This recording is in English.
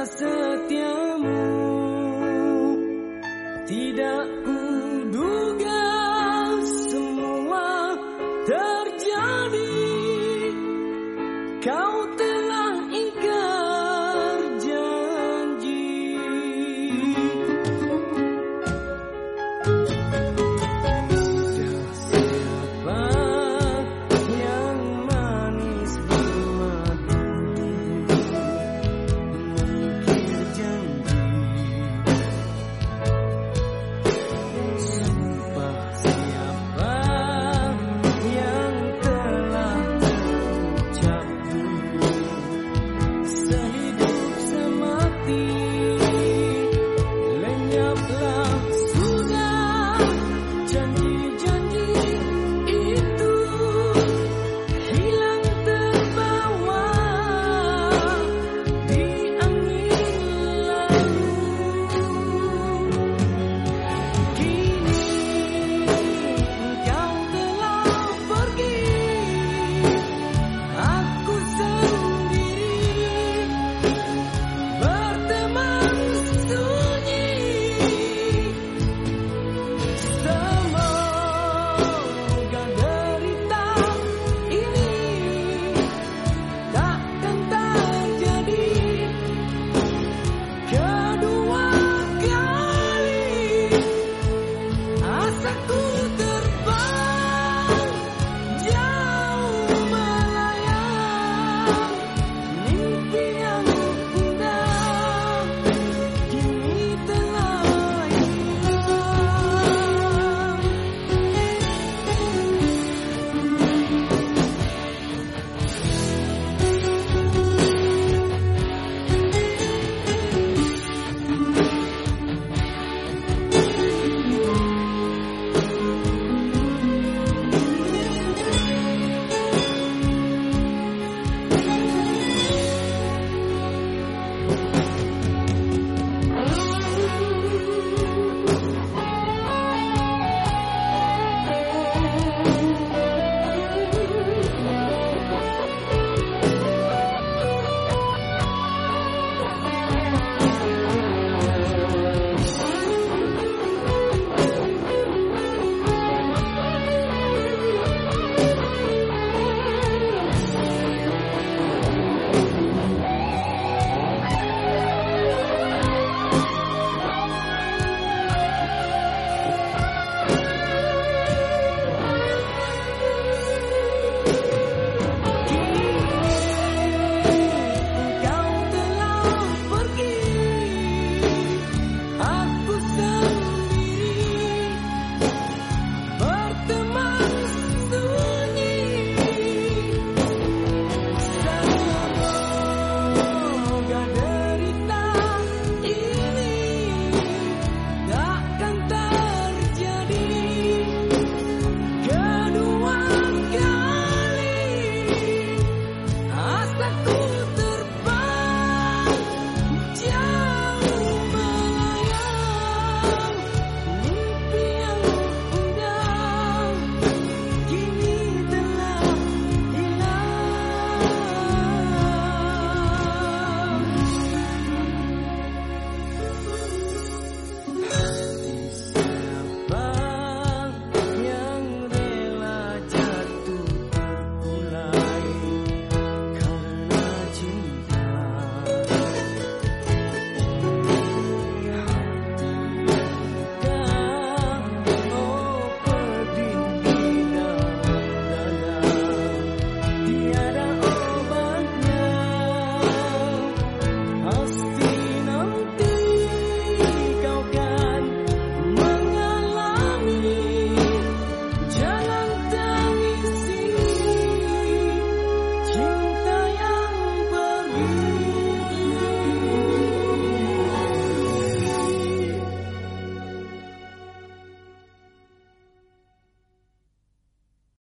rasa